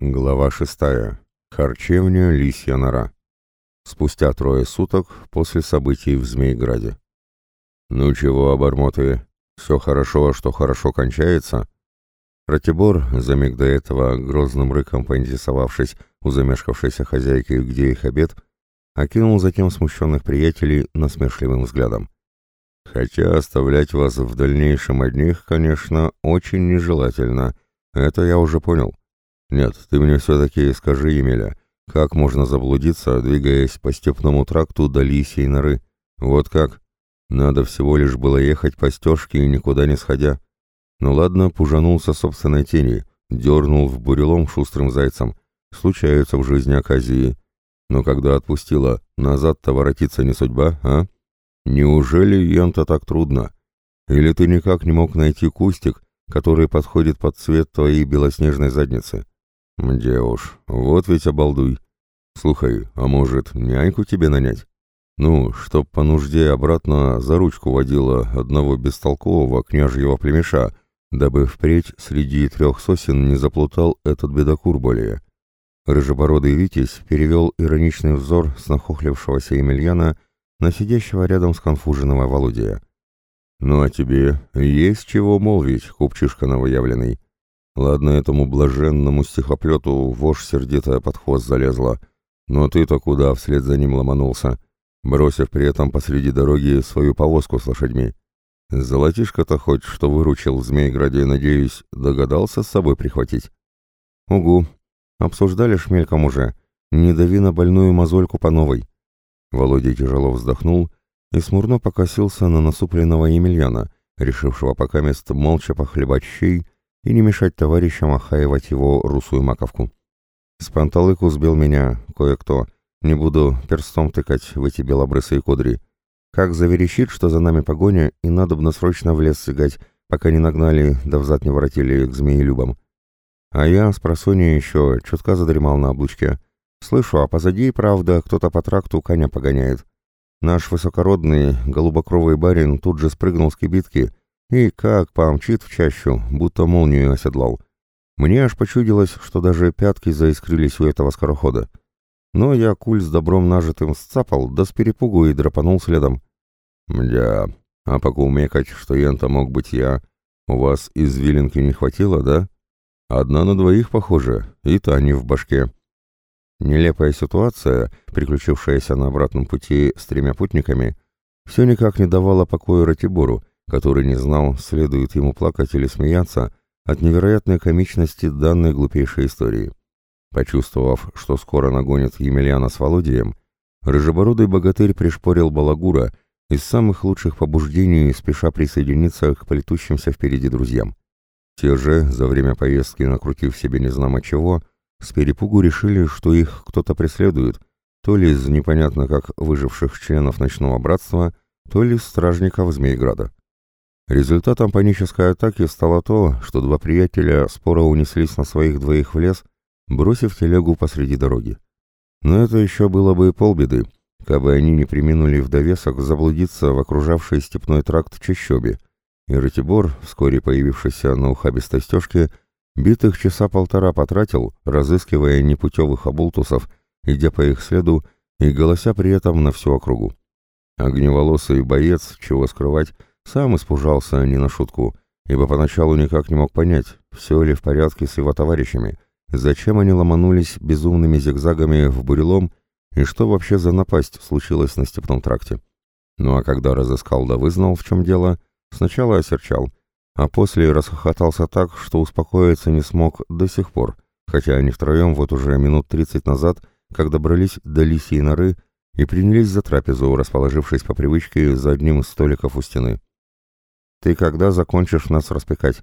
Глава шестая. Харчевня Лисья нора. Спустя трое суток после событий в Змейграде. «Ну чего, обормоты, все хорошо, что хорошо кончается?» Ратибор, за миг до этого, грозным рыком поинтересовавшись у замешкавшейся хозяйки, где их обед, окинул затем смущенных приятелей насмешливым взглядом. «Хотя оставлять вас в дальнейшем одних, конечно, очень нежелательно, это я уже понял». «Нет, ты мне все-таки скажи, Емеля, как можно заблудиться, двигаясь по степному тракту до Лисьей норы? Вот как? Надо всего лишь было ехать по стежке и никуда не сходя. Ну ладно, пужанулся собственной тени, дернул в бурелом шустрым зайцем. Случаются в жизни оказии. Но когда отпустила, назад-то воротиться не судьба, а? Неужели ем-то так трудно? Или ты никак не мог найти кустик, который подходит под цвет твоей белоснежной задницы? «Где уж, вот ведь обалдуй. Слухай, а может, няньку тебе нанять? Ну, чтоб по нужде обратно за ручку водила одного бестолкового княжьего племеша, дабы впредь среди трех сосен не заплутал этот бедокур более». Рыжебородый Витязь перевел ироничный взор с нахохлившегося Емельяна на сидящего рядом с конфуженного Володия. «Ну а тебе есть чего молвить, купчишка новоявленный?» Ладно, этому блаженному стихоплету вошь сердитая под хвост залезла. Но ты-то куда вслед за ним ломанулся, бросив при этом посреди дороги свою повозку с лошадьми? Золотишко-то хоть, что выручил в Змейграде, надеюсь, догадался с собой прихватить? Угу. Обсуждали шмельком уже. Не дави на больную мозольку по новой. Володя тяжело вздохнул и смурно покосился на насупленного Емельяна, решившего пока мест молча похлебать щей и не мешать товарищам охаивать его русую маковку. С панталыку сбил меня кое-кто. Не буду перстом тыкать в эти белобрысые кудри. Как заверещит, что за нами погоня, и надобно срочно в лес сигать, пока не нагнали, да взад не воротили к змеелюбам. А я с просонья еще чутка задремал на облучке. Слышу, а позади, правда, кто-то по тракту коня погоняет. Наш высокородный, голубокровый барин тут же спрыгнул с кибитки и как помчит в чащу, будто молнию оседлал. Мне аж почудилось, что даже пятки заискрились у этого скорохода. Но я куль с добром нажитым сцапал, да с перепугу и драпанул следом. Мдя, а покумекать, что ента мог быть я. У вас извилинки не хватило, да? Одна на двоих, похоже, и та не в башке. Нелепая ситуация, приключившаяся на обратном пути с тремя путниками, все никак не давала покоя Ратибору, который не знал, следует ему плакать или смеяться от невероятной комичности данной глупейшей истории. Почувствовав, что скоро нагонит Емельяна с Володием, рыжебородый богатырь пришпорил балагура из самых лучших побуждений, спеша присоединиться к плетущимся впереди друзьям. Те же, за время поездки накрутив себе незнамо чего, с перепугу решили, что их кто-то преследует, то ли из непонятно как выживших членов ночного братства, то ли стражников Змейграда. Результатом панической атаки стало то, что два приятеля споро унеслись на своих двоих в лес, бросив телегу посреди дороги. Но это еще было бы полбеды, кабы они не приминули в довесок заблудиться в окружавшей степной тракт чащобе, и Ратибор, вскоре появившийся на ухабистой стежке, битых часа полтора потратил, разыскивая непутевых оболтусов, идя по их следу и голося при этом на всю округу. Огневолосый боец, чего скрывать, сам испужался не на шутку, ибо поначалу никак не мог понять, все ли в порядке с его товарищами, зачем они ломанулись безумными зигзагами в бурелом и что вообще за напасть случилось на степном тракте. Ну а когда разыскал да вызнал, в чем дело, сначала осерчал, а после расхохотался так, что успокоиться не смог до сих пор, хотя они втроем вот уже минут тридцать назад, как добрались до лисьей норы и принялись за трапезу, расположившись по привычке за одним из столиков у стены. «Ты когда закончишь нас распекать?»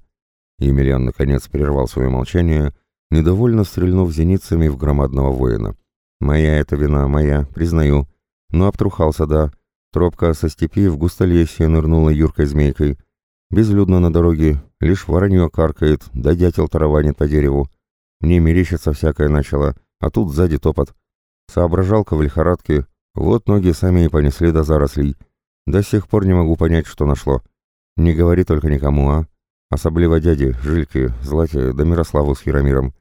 Емельян, наконец, прервал свое молчание, недовольно стрельнув зеницами в громадного воина. «Моя это вина, моя, признаю. Но обтрухался, да. Тропка со степи в густолесье нырнула юркой-змейкой. Безлюдно на дороге, лишь воронье каркает, да дятел тараванит по дереву. Мне мерещится всякое начало, а тут сзади топот. Соображалка в лихорадке, вот ноги сами и понесли до зарослей. До сих пор не могу понять, что нашло. Не говори только никому, а? Особливо дяде, Жильке, Злате да Мирославу с Яромиром.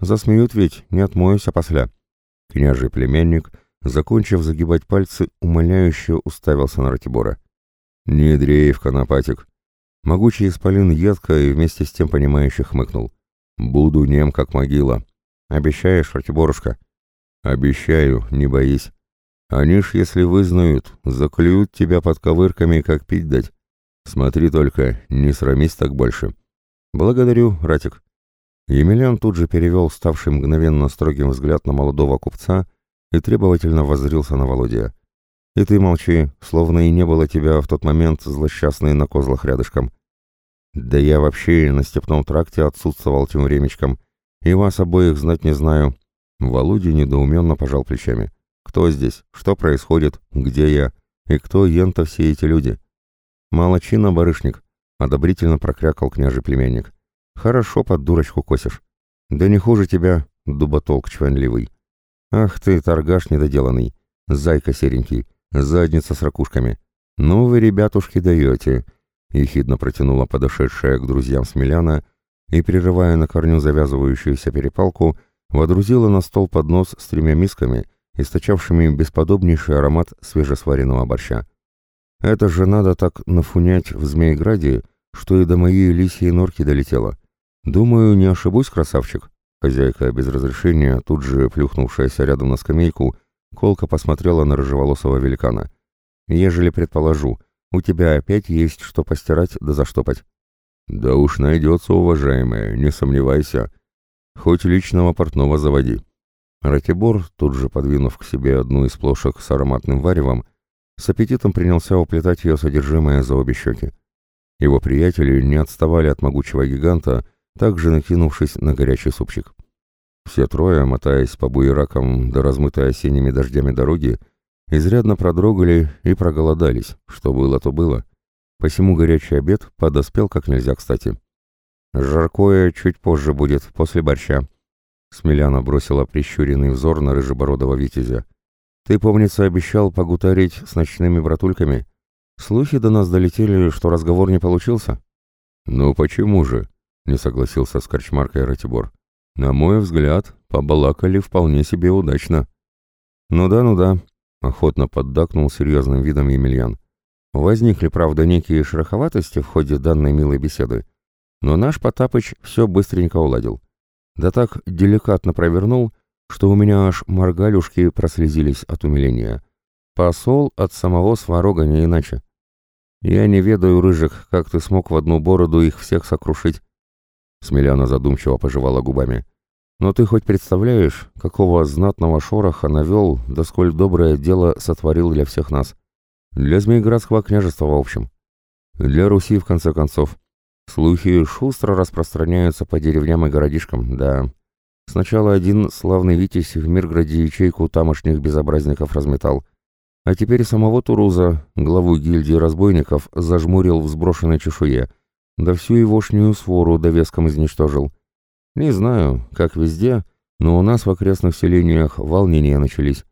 Засмеют ведь, не отмоюсь после. Княжий племянник, закончив загибать пальцы, умоляюще уставился на Ратибора. «Не дрейф, конопатик!» Могучий исполин едко и вместе с тем понимающе хмыкнул. «Буду нем, как могила. Обещаешь, Ратиборушка?» «Обещаю, не боись. Они ж, если вызнают, заклюют тебя под ковырками, как пить дать. Смотри только, не срамись так больше». «Благодарю, Ратик». Емельян тут же перевел ставший мгновенно строгим взгляд на молодого купца и требовательно воззрился на Володя. «И ты молчи, словно и не было тебя в тот момент злосчастный на козлах рядышком». «Да я вообще на степном тракте отсутствовал тем времечком, и вас обоих знать не знаю». Володя недоуменно пожал плечами. «Кто здесь? Что происходит? Где я? И кто ента все эти люди?» «Молодчина, барышник», — одобрительно прокрякал княжий племянник. Хорошо под дурочку косишь. Да не хуже тебя, дуботолк чванливый. Ах ты, торгаш недоделанный, зайка серенький, задница с ракушками. Ну вы, ребятушки, даете, — ехидно протянула подошедшая к друзьям Смеляна и, прерывая на корню завязывающуюся перепалку, водрузила на стол поднос с тремя мисками, источавшими бесподобнейший аромат свежесваренного борща. Это же надо так нафунять в Змееграде, что и до моей лисьей норки долетело. «Думаю, не ошибусь, красавчик?» Хозяйка без разрешения, тут же плюхнувшаяся рядом на скамейку, колко посмотрела на рыжеволосого великана. «Ежели предположу, у тебя опять есть что постирать да заштопать». «Да уж найдется, уважаемая, не сомневайся. Хоть личного портного заводи». Ратибор, тут же подвинув к себе одну из плошек с ароматным варевом, с аппетитом принялся уплетать ее содержимое за обе щеки. Его приятели не отставали от могучего гиганта, также накинувшись на горячий супчик. Все трое, мотаясь по буеракам до размытой осенними дождями дороги, изрядно продрогали и проголодались, что было, то было. Посему горячий обед подоспел как нельзя кстати. «Жаркое чуть позже будет, после борща», — Смеляна бросила прищуренный взор на рыжебородого витязя. «Ты, помнится, обещал погутарить с ночными братульками. Слухи до нас долетели, что разговор не получился». «Ну почему же?» не согласился с корчмаркой Ратибор. На мой взгляд, побалакали вполне себе удачно. Ну да, ну да, охотно поддакнул серьезным видом Емельян. Возникли, правда, некие шероховатости в ходе данной милой беседы, но наш Потапыч все быстренько уладил. Да так деликатно провернул, что у меня аж моргалюшки прослезились от умиления. Посол от самого Сварога не иначе. Я не ведаю, Рыжик, как ты смог в одну бороду их всех сокрушить. Смеляна задумчиво пожевала губами. «Но ты хоть представляешь, какого знатного шороха навел, да сколь доброе дело сотворил для всех нас? Для Змееградского княжества, в общем. Для Руси, в конце концов. Слухи шустро распространяются по деревням и городишкам, да. Сначала один славный Витязь в Мирграде ячейку тамошних безобразников разметал, а теперь самого Туруза, главу гильдии разбойников, зажмурил в сброшенной чешуе — да всю егошнюю свору довеском изничтожил. Не знаю, как везде, но у нас в окрестных селениях волнения начались.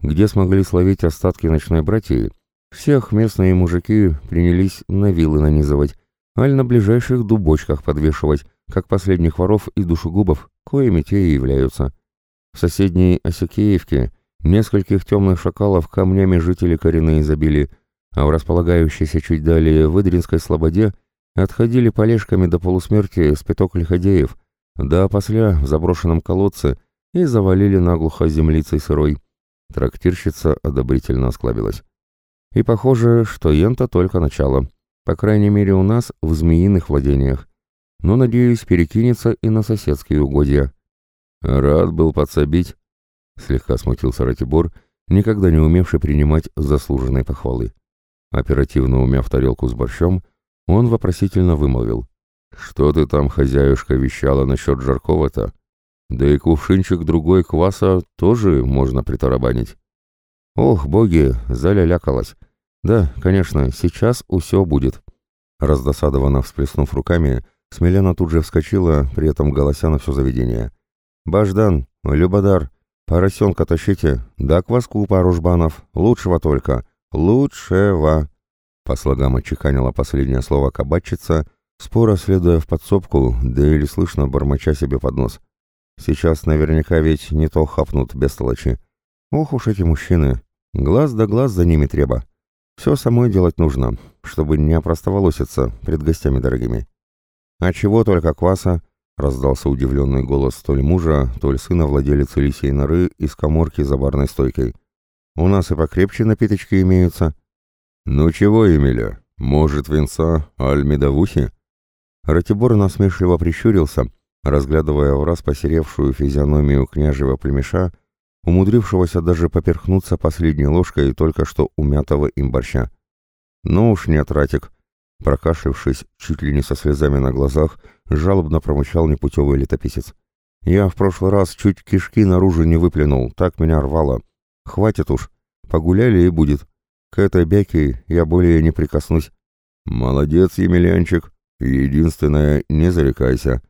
Где смогли словить остатки ночной братьи, всех местные мужики принялись на вилы нанизывать, аль на ближайших дубочках подвешивать, как последних воров и душегубов, коими те и являются. В соседней Осякеевке нескольких темных шакалов камнями жители коренные забили, а в располагающейся чуть далее Выдринской слободе – Отходили полежками до полусмерти с пяток лиходеев, да опосля в заброшенном колодце и завалили наглухо землицей сырой. Трактирщица одобрительно осклабилась. И похоже, что ента только начало. По крайней мере у нас в змеиных владениях. Но, надеюсь, перекинется и на соседские угодья. Рад был подсобить, слегка смутился Ратибор, никогда не умевший принимать заслуженной похвалы. Оперативно умяв тарелку с борщом, он вопросительно вымолвил. «Что ты там, хозяюшка, вещала насчет жаркого-то? Да и кувшинчик другой кваса тоже можно притарабанить». «Ох, боги, залялякалась. Да, конечно, сейчас усё будет». Раздосадованно всплеснув руками, Смелена тут же вскочила, при этом голося на все заведение. «Баждан, Любодар, поросенка тащите, да кваску пару жбанов, лучшего только, лучшего!» По слогам отчеканила последнее слово кабачица, споро следуя в подсобку, да или слышно бормоча себе под нос. Сейчас наверняка ведь не то хапнут без толочи. Ох уж эти мужчины. Глаз да глаз за ними треба. Все самой делать нужно, чтобы не опростоволоситься пред гостями дорогими. А чего только кваса? Раздался удивленный голос то ли мужа, то ли сына владелицы лисей норы из коморки за барной стойкой. У нас и покрепче напиточки имеются. Ну чего, Емеля, может венца, аль медовухи? Ратибор насмешливо прищурился, разглядывая в раз посеревшую физиономию княжего племеша, умудрившегося даже поперхнуться последней ложкой только что умятого им борща. «Ну уж нет, Ратик!» Прокашлившись, чуть ли не со слезами на глазах, жалобно промычал непутевый летописец. «Я в прошлый раз чуть кишки наружу не выплюнул, так меня рвало. Хватит уж, погуляли и будет. К этой бяке я более не прикоснусь». «Молодец, Емельянчик! Единственное, не зарекайся!»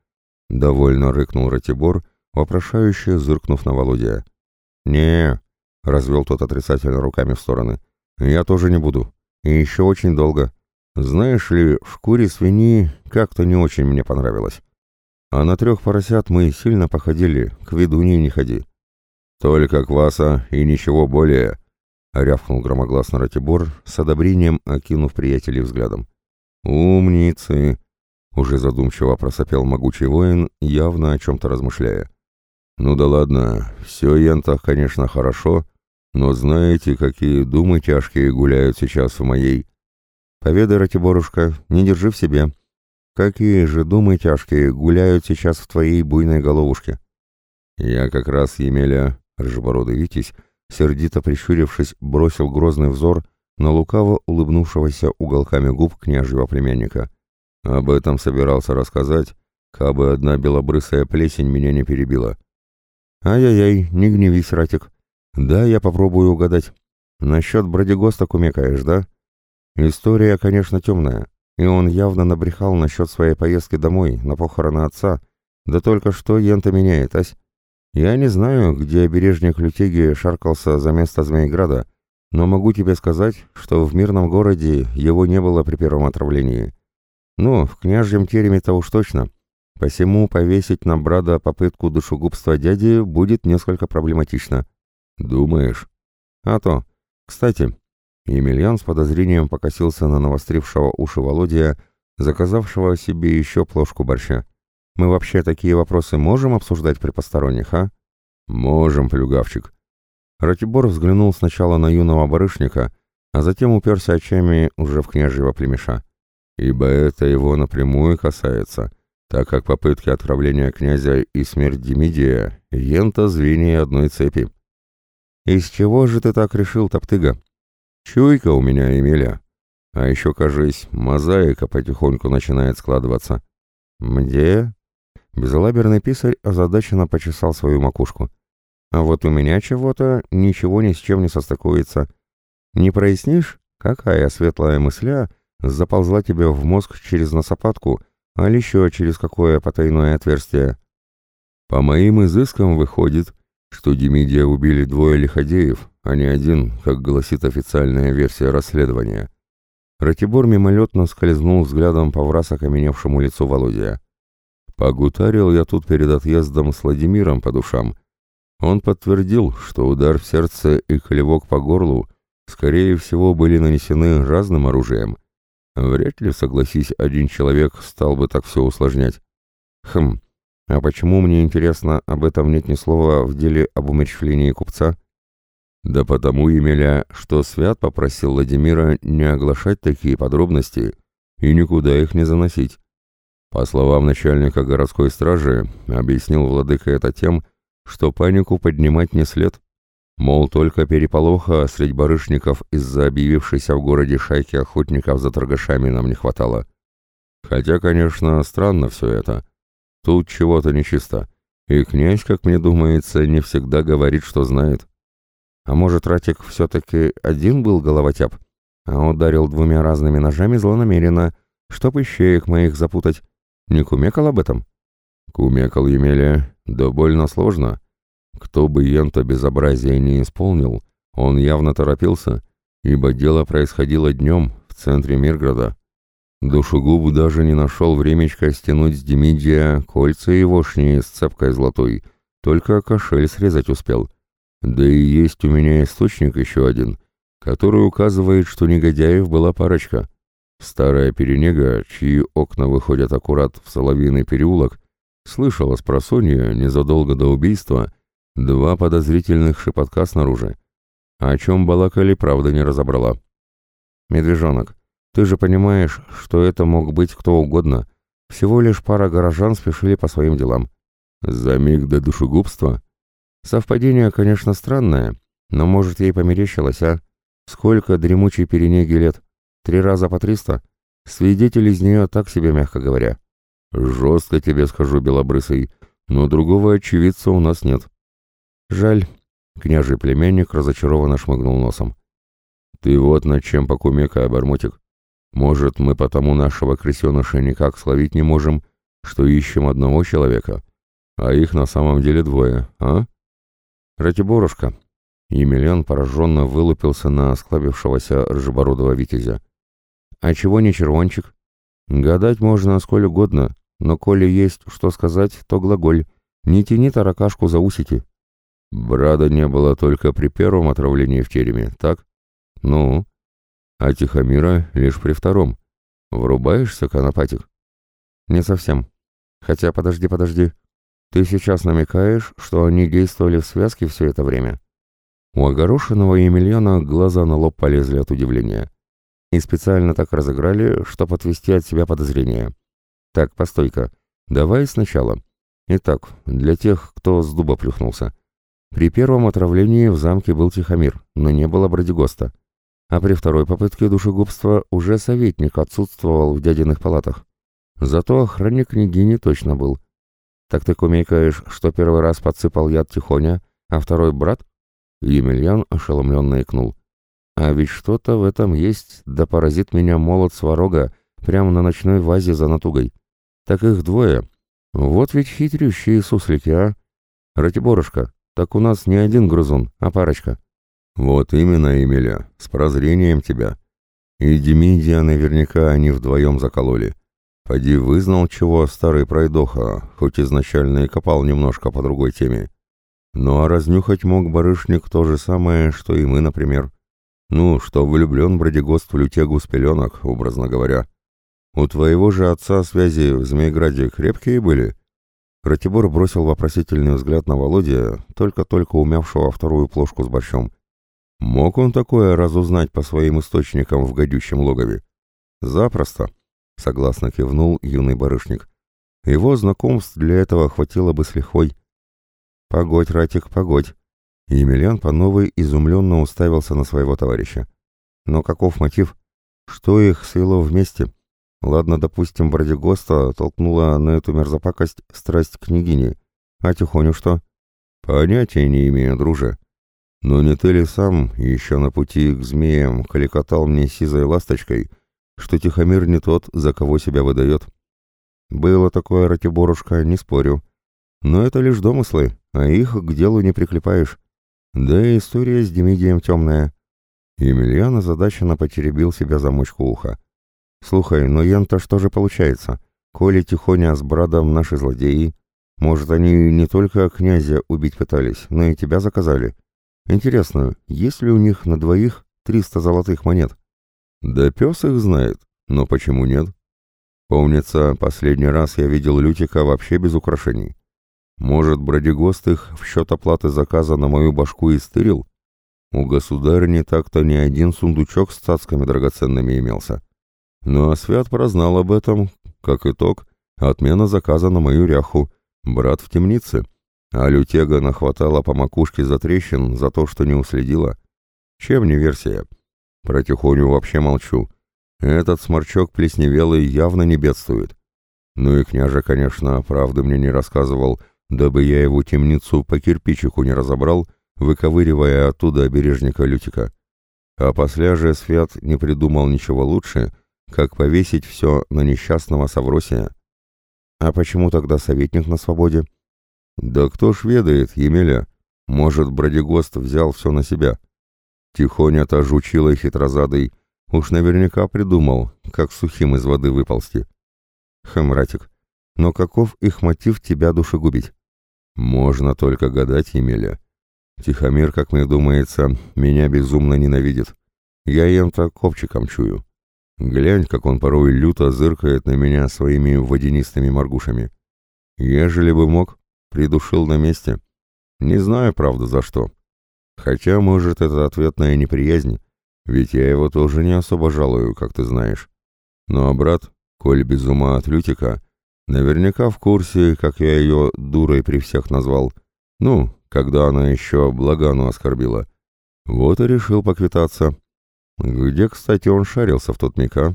Довольно рыкнул Ратибор, вопрошающе зыркнув на Володя не развел тот отрицательно руками в стороны. «Я тоже не буду. И еще очень долго. Знаешь ли, в шкуре свиньи как-то не очень мне понравилось. А на трех поросят мы сильно походили, к ведуньи не ходи». «Только кваса и ничего более», — рявкнул громогласно Ратибор, с одобрением окинув приятелей взглядом. «Умницы!» — уже задумчиво просопел могучий воин, явно о чем-то размышляя. «Ну да ладно, все ентах, конечно, хорошо, но знаете, какие думы тяжкие гуляют сейчас в моей...» «Поведай, Ратиборушка, не держи в себе. Какие же думы тяжкие гуляют сейчас в твоей буйной головушке?» Я как раз, Емеля, рыжебородый Витязь, сердито прищурившись, бросил грозный взор на лукаво улыбнувшегося уголками губ княжьего племянника. Об этом собирался рассказать, кабы одна белобрысая плесень меня не перебила. «Ай-яй-яй, не гневись, Ратик. Да, я попробую угадать. Насчет Бродигоста кумекаешь, да? История, конечно, темная, и он явно набрехал насчет своей поездки домой, на похороны отца. Да только что ента меняет, ась. Я не знаю, где обережник Лютеги шаркался за место Змеиграда, но могу тебе сказать, что в мирном городе его не было при первом отравлении. Ну, в княжьем тереме-то уж точно». Посему повесить на брата попытку душегубства дяди будет несколько проблематично. Думаешь? А то. Кстати, Емельян с подозрением покосился на навострившего уши Володя, заказавшего себе еще плошку борща. Мы вообще такие вопросы можем обсуждать при посторонних, а? Можем, плюгавчик. Ратибор взглянул сначала на юного барышника, а затем уперся очами уже в княжьего племеша. Ибо это его напрямую касается так как попытки отравления князя и смерть Демидия — ента звенья одной цепи. «Из чего же ты так решил, Топтыга?» «Чуйка у меня, Емеля. А еще, кажись, мозаика потихоньку начинает складываться». «Где?» Безалаберный писарь озадаченно почесал свою макушку. «А вот у меня чего-то ничего ни с чем не состыкуется. Не прояснишь, какая светлая мысля заползла тебе в мозг через носопатку а еще через какое потайное отверстие. По моим изыскам выходит, что Демидия убили двое лиходеев, а не один, как гласит официальная версия расследования. Ратибор мимолетно скользнул взглядом по враз окаменевшему лицу Володя. Погутарил я тут перед отъездом с Владимиром по душам. Он подтвердил, что удар в сердце и клевок по горлу, скорее всего, были нанесены разным оружием — Вряд ли, согласись, один человек стал бы так все усложнять. Хм, а почему, мне интересно, об этом нет ни слова в деле об умерщвлении купца? Да потому, Емеля, что Свят попросил Владимира не оглашать такие подробности и никуда их не заносить. По словам начальника городской стражи, объяснил владыка это тем, что панику поднимать не след. Мол, только переполоха среди барышников из-за объявившейся в городе шайки охотников за торгашами нам не хватало. Хотя, конечно, странно все это. Тут чего-то нечисто. И князь, как мне думается, не всегда говорит, что знает. А может, Ратик все-таки один был головотяп, а ударил двумя разными ножами злонамеренно, чтоб ищеек моих запутать. Не кумекал об этом? Кумекал, Емеля, да больно сложно. Кто бы Йента безобразие не исполнил, он явно торопился, ибо дело происходило днем в центре Мирграда. Душегуб даже не нашел времечко стянуть с Демидия кольца его шнии с цепкой золотой, только кошель срезать успел. Да и есть у меня источник еще один, который указывает, что негодяев была парочка. Старая перенега, чьи окна выходят аккурат в Соловьиный переулок, слышала с просонья незадолго до убийства два подозрительных шепотка снаружи. О чем балакали, правда не разобрала. «Медвежонок, ты же понимаешь, что это мог быть кто угодно. Всего лишь пара горожан спешили по своим делам. За миг до душегубства? Совпадение, конечно, странное, но, может, ей померещилось, а? Сколько дремучей перенеги лет? Три раза по триста? Свидетель из нее так себе, мягко говоря. Жестко тебе скажу, белобрысый, но другого очевидца у нас нет. Жаль. Княжий племянник разочарованно шмыгнул носом. Ты вот над чем покумекай, обормотик. Может, мы потому нашего крысеныша никак словить не можем, что ищем одного человека, а их на самом деле двое, а? Ратиборушка, Емельян пораженно вылупился на осклабившегося рыжебородого витязя. «А чего не червончик? Гадать можно сколь угодно, но коли есть что сказать, то глаголь. Не тяни таракашку за усики». Брада не было только при первом отравлении в тереме, так? Ну? А Тихомира лишь при втором. Врубаешься, конопатик? Не совсем. Хотя, подожди, подожди. Ты сейчас намекаешь, что они действовали в связке все это время? У огорошенного Емельяна глаза на лоб полезли от удивления. И специально так разыграли, чтобы отвести от себя подозрения. Так, постой-ка, давай сначала. Итак, для тех, кто с дуба плюхнулся. При первом отравлении в замке был Тихомир, но не было Бродигоста. А при второй попытке душегубства уже советник отсутствовал в дядиных палатах. Зато охранник княгини точно был. Так ты кумейкаешь, что первый раз подсыпал яд Тихоня, а второй брат? Емельян ошеломленно икнул. «А ведь что-то в этом есть, да поразит меня молот сварога прямо на ночной вазе за натугой. Так их двое. Вот ведь хитрющие суслики, а? Ратиборушка, так у нас не один грызун, а парочка». «Вот именно, Емеля, с прозрением тебя. И Демидия наверняка они вдвоем закололи. Поди вызнал, чего старый пройдоха, хоть изначально и копал немножко по другой теме. Ну а разнюхать мог барышник то же самое, что и мы, например. Ну, что влюблен Бродигост в лютегу с пеленок, образно говоря. У твоего же отца связи в Змейграде крепкие были?» Ратибор бросил вопросительный взгляд на Володя, только-только умявшего вторую плошку с борщом. Мог он такое разузнать по своим источникам в гадючем логове? Запросто, согласно кивнул юный барышник. Его знакомств для этого хватило бы с лихвой. «Погодь, Ратик, погодь!» Емельян по новой изумленно уставился на своего товарища. «Но каков мотив? Что их свело вместе? Ладно, допустим, Бродигоста толкнула на эту мерзопакость страсть княгини. А Тихоню что?» «Понятия не имею, друже. Но не ты ли сам еще на пути к змеям коликотал мне сизой ласточкой, что Тихомир не тот, за кого себя выдает?» «Было такое, Ратиборушка, не спорю. Но это лишь домыслы, а их к делу не приклепаешь. Да и история с Демидием темная. Емельян озадаченно потеребил себя за мочку уха. «Слухай, но ян-то что же получается? Коли Тихоня с Брадом наши злодеи, может, они не только князя убить пытались, но и тебя заказали? Интересно, есть ли у них на двоих триста золотых монет?» «Да пес их знает, но почему нет?» Помнится, последний раз я видел Лютика вообще без украшений. Может, Бродигост их в счет оплаты заказа на мою башку истырил? У государни так-то не один сундучок с цацками драгоценными имелся. Ну а Свят прознал об этом, как итог, отмена заказа на мою ряху, брат в темнице. А лютега нахватала по макушке за трещин за то, что не уследила. Чем не версия? Про Тихоню вообще молчу. Этот сморчок плесневелый явно не бедствует. Ну и княже, конечно, правды мне не рассказывал, дабы я его темницу по кирпичику не разобрал, выковыривая оттуда обережника Лютика. А после же Свят не придумал ничего лучше, как повесить все на несчастного Савросия. А почему тогда советник на свободе? Да кто ж ведает, Емеля, может, Бродигост взял все на себя. Тихоня-то жучила хитрозадой, уж наверняка придумал, как сухим из воды выползти. Хм, но каков их мотив тебя душегубить? Можно только гадать, Емеля. Тихомир, как мне думается, меня безумно ненавидит. Я ем-то копчиком чую. Глянь, как он порой люто зыркает на меня своими водянистыми моргушами. Ежели бы мог, придушил на месте. Не знаю, правда, за что. Хотя, может, это ответная неприязнь, ведь я его тоже не особо жалую, как ты знаешь. Ну а брат, коль без ума от Лютика, наверняка в курсе, как я ее дурой при всех назвал. Ну, когда она еще Благану оскорбила. Вот и решил поквитаться. Где, кстати, он шарился в тот миг, а?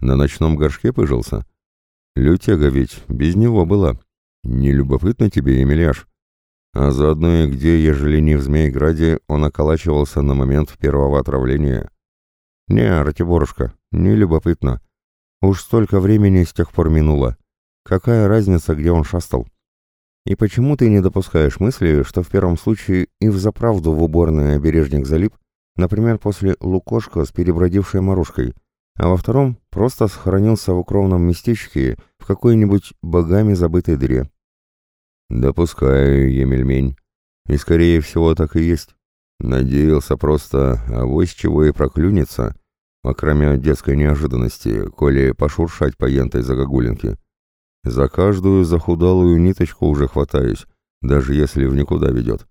На ночном горшке пыжился? Лютега ведь без него была. Не любопытно тебе, Емельяш? А заодно и где, ежели не в Змейграде, он околачивался на момент первого отравления? Не, Ратиборушка, не любопытно. Уж столько времени с тех пор минуло. Какая разница, где он шастал? И почему ты не допускаешь мысли, что в первом случае и взаправду в уборной обережник залип, например, после лукошка с перебродившей морушкой, а во втором просто сохранился в укромном местечке в какой-нибудь богами забытой дыре? Допускаю, Емельмень. И скорее всего так и есть. Надеялся просто, а вось чего и проклюнется, окромя детской неожиданности, коли пошуршать по ентой загогулинке. За каждую захудалую ниточку уже хватаюсь, даже если в никуда ведет.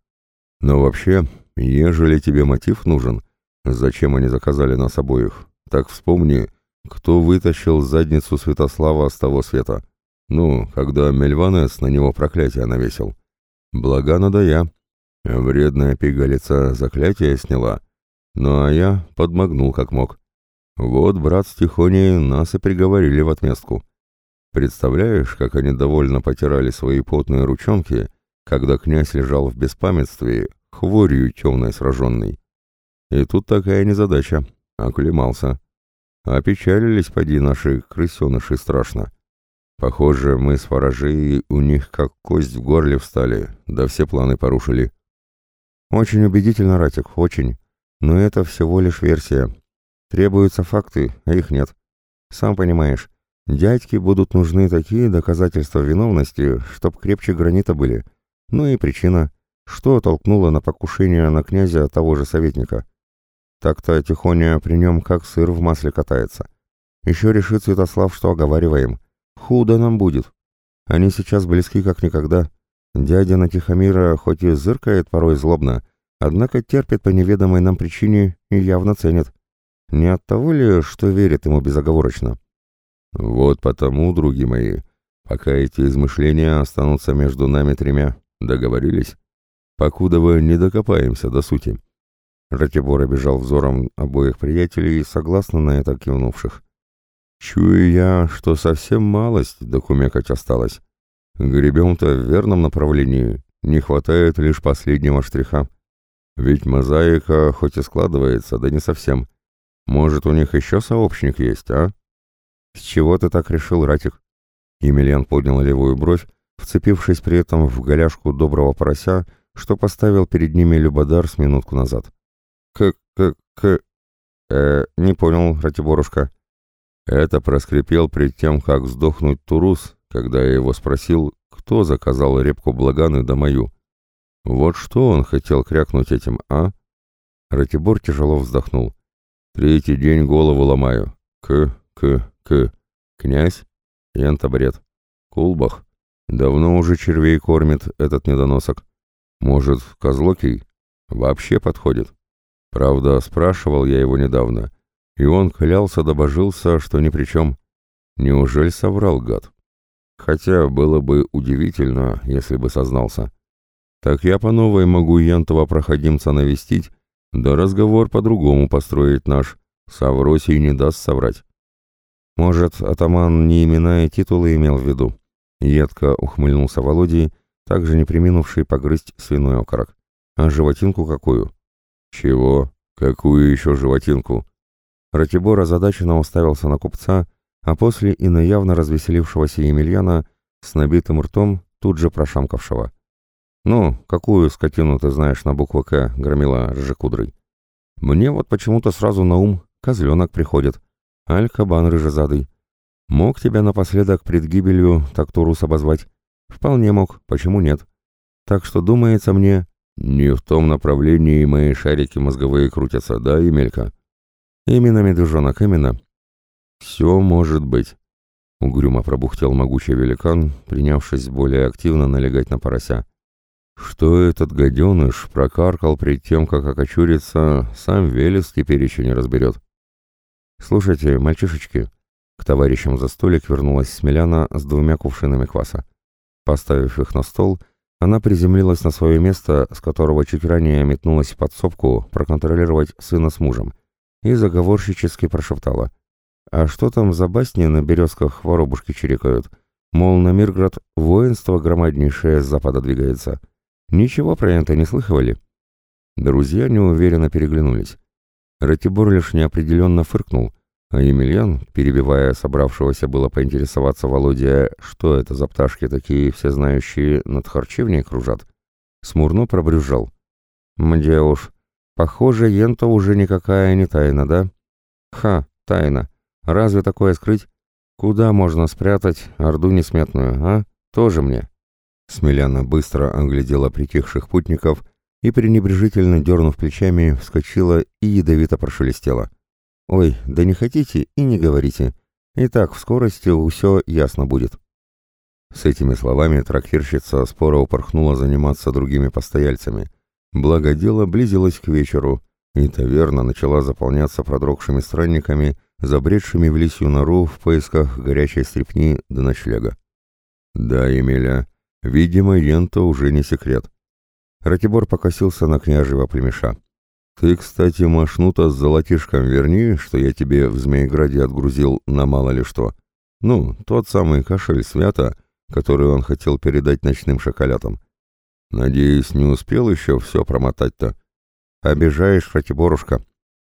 Но вообще, ежели тебе мотив нужен, зачем они заказали нас обоих, так вспомни, кто вытащил задницу Святослава с того света. Ну, когда Мельванес на него проклятие навесил. Благо надо я. Вредная пигалица заклятие сняла. Ну а я подмогнул как мог. Вот брат с Тихоней нас и приговорили в отместку. Представляешь, как они довольно потирали свои потные ручонки, когда князь лежал в беспамятстве, хворью темной сраженной. И тут такая незадача. Оклемался. Опечалились, поди, наши крысеныши страшно. Похоже, мы с Фаражей у них как кость в горле встали, да все планы порушили. Очень убедительно, Ратик, очень. Но это всего лишь версия. Требуются факты, а их нет. Сам понимаешь, Дядьке будут нужны такие доказательства виновности, чтоб крепче гранита были. Ну и причина, что толкнуло на покушение на князя того же советника. Так-то Тихоня при нем как сыр в масле катается. Еще решит Святослав, что оговариваем. Худо нам будет. Они сейчас близки как никогда. Дядя на Тихомира хоть и зыркает порой злобно, однако терпит по неведомой нам причине и явно ценит. Не от того ли, что верит ему безоговорочно? Вот потому, други мои, пока эти измышления останутся между нами тремя, договорились? Покуда вы не докопаемся до сути. Ратибор обижал взором обоих приятелей, согласно на это кивнувших. Чую я, что совсем малость докумекать осталось. Гребем-то в верном направлении, не хватает лишь последнего штриха. Ведь мозаика хоть и складывается, да не совсем. Может, у них еще сообщник есть, а? «С чего ты так решил, Ратик?» Емельян поднял левую бровь, вцепившись при этом в голяшку доброго порося, что поставил перед ними Любодар с минутку назад. «К-к-к...» «Э, не понял, Ратиборушка». Это проскрипел перед тем, как сдохнуть Турус, когда я его спросил, кто заказал репку Благаны да мою. Вот что он хотел крякнуть этим, а? Ратибор тяжело вздохнул. Третий день голову ломаю. К, к, к. Князь? Янта бред. Кулбах? Давно уже червей кормит этот недоносок. Может, Козлокий? Вообще подходит. Правда, спрашивал я его недавно, и он клялся-добожился, что ни при чем. Неужели соврал гад? Хотя было бы удивительно, если бы сознался. Так я по новой могу Янтова проходимца навестить, да разговор по-другому построить наш. Савросий не даст соврать. Может, атаман не имена и титулы имел в виду? Едко ухмыльнулся Володей, также не приминувший погрызть свиной окорок. А животинку какую? Чего? Какую еще животинку? Ратибор озадаченно уставился на купца, а после и на явно развеселившегося Емельяна с набитым ртом, тут же прошамкавшего. «Ну, какую скотину ты знаешь на букву «К», — громила рыжекудрой?» «Мне вот почему-то сразу на ум козленок приходит», Аль-Кабан рыжезадый. Мог тебя напоследок пред гибелью так Турус обозвать? Вполне мог, почему нет? Так что, думается мне, не в том направлении мои шарики мозговые крутятся, да, Емелька? Именно, медвежонок, именно. Все может быть. Угрюмо пробухтел могучий великан, принявшись более активно налегать на порося. Что этот гаденыш прокаркал перед тем, как окочурится, сам Велес теперь еще не разберет. «Слушайте, мальчишечки», — к товарищам за столик вернулась Смеляна с двумя кувшинами кваса. Поставив их на стол, она приземлилась на свое место, с которого чуть ранее метнулась в подсобку проконтролировать сына с мужем, и заговорщически прошептала. «А что там за басни на березках воробушки чирикают? Мол, на Мирград воинство громаднейшее с запада двигается». Ничего про это не слыхивали? Друзья неуверенно переглянулись. Ратибор лишь неопределенно фыркнул, а Емельян, перебивая собравшегося было поинтересоваться Володя, что это за пташки такие всезнающие над харчевней кружат, смурно пробрюзжал. «Мдя уж, похоже, ента уже никакая не тайна, да?» «Ха, тайна. Разве такое скрыть? Куда можно спрятать орду несметную, а? Тоже мне». Смеляна быстро оглядела притихших путников и, пренебрежительно дернув плечами, вскочила и ядовито прошелестела. «Ой, да не хотите и не говорите. И так в скорости все ясно будет». С этими словами трактирщица споро упорхнула заниматься другими постояльцами. Благо дело близилось к вечеру, и таверна начала заполняться продрогшими странниками, забредшими в лисью нору в поисках горячей стрепни до ночлега. «Да, Емеля, Видимо, ента уже не секрет. Ратибор покосился на княжего племеша. «Ты, кстати, машнута с золотишком верни, что я тебе в Змееграде отгрузил на мало ли что. Ну, тот самый кошель свята, который он хотел передать ночным шоколятам. Надеюсь, не успел еще все промотать-то. Обижаешь, Ратиборушка».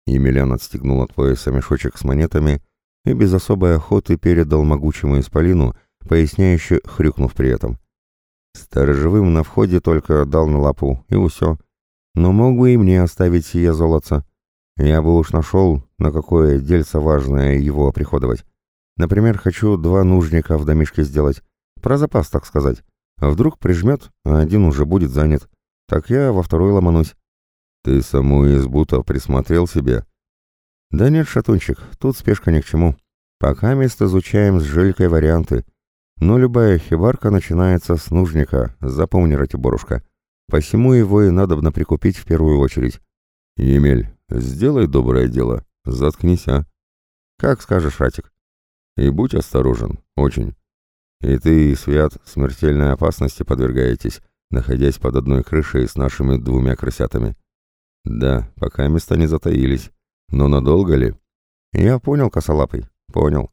Емельян отстегнул от пояса мешочек с монетами и без особой охоты передал могучему исполину, поясняюще хрюкнув при этом. Сторожевым на входе только дал на лапу, и усё. Но мог бы и мне оставить сие золотце. Я бы уж нашел, на какое дельце важное его оприходовать. Например, хочу два нужника в домишке сделать. Про запас, так сказать. А вдруг прижмет, а один уже будет занят. Так я во второй ломанусь. Ты саму избу-то присмотрел себе? Да нет, шатунчик, тут спешка ни к чему. Пока мест изучаем с Желькой варианты. Но любая хибарка начинается с нужника, запомни, Ратиборушка. Посему его и надобно прикупить в первую очередь. Емель, сделай доброе дело, заткнись, а? Как скажешь, Ратик. И будь осторожен, очень. И ты, и Свят, смертельной опасности подвергаетесь, находясь под одной крышей с нашими двумя крысятами. Да, пока места не затаились. Но надолго ли? Я понял, косолапый, понял.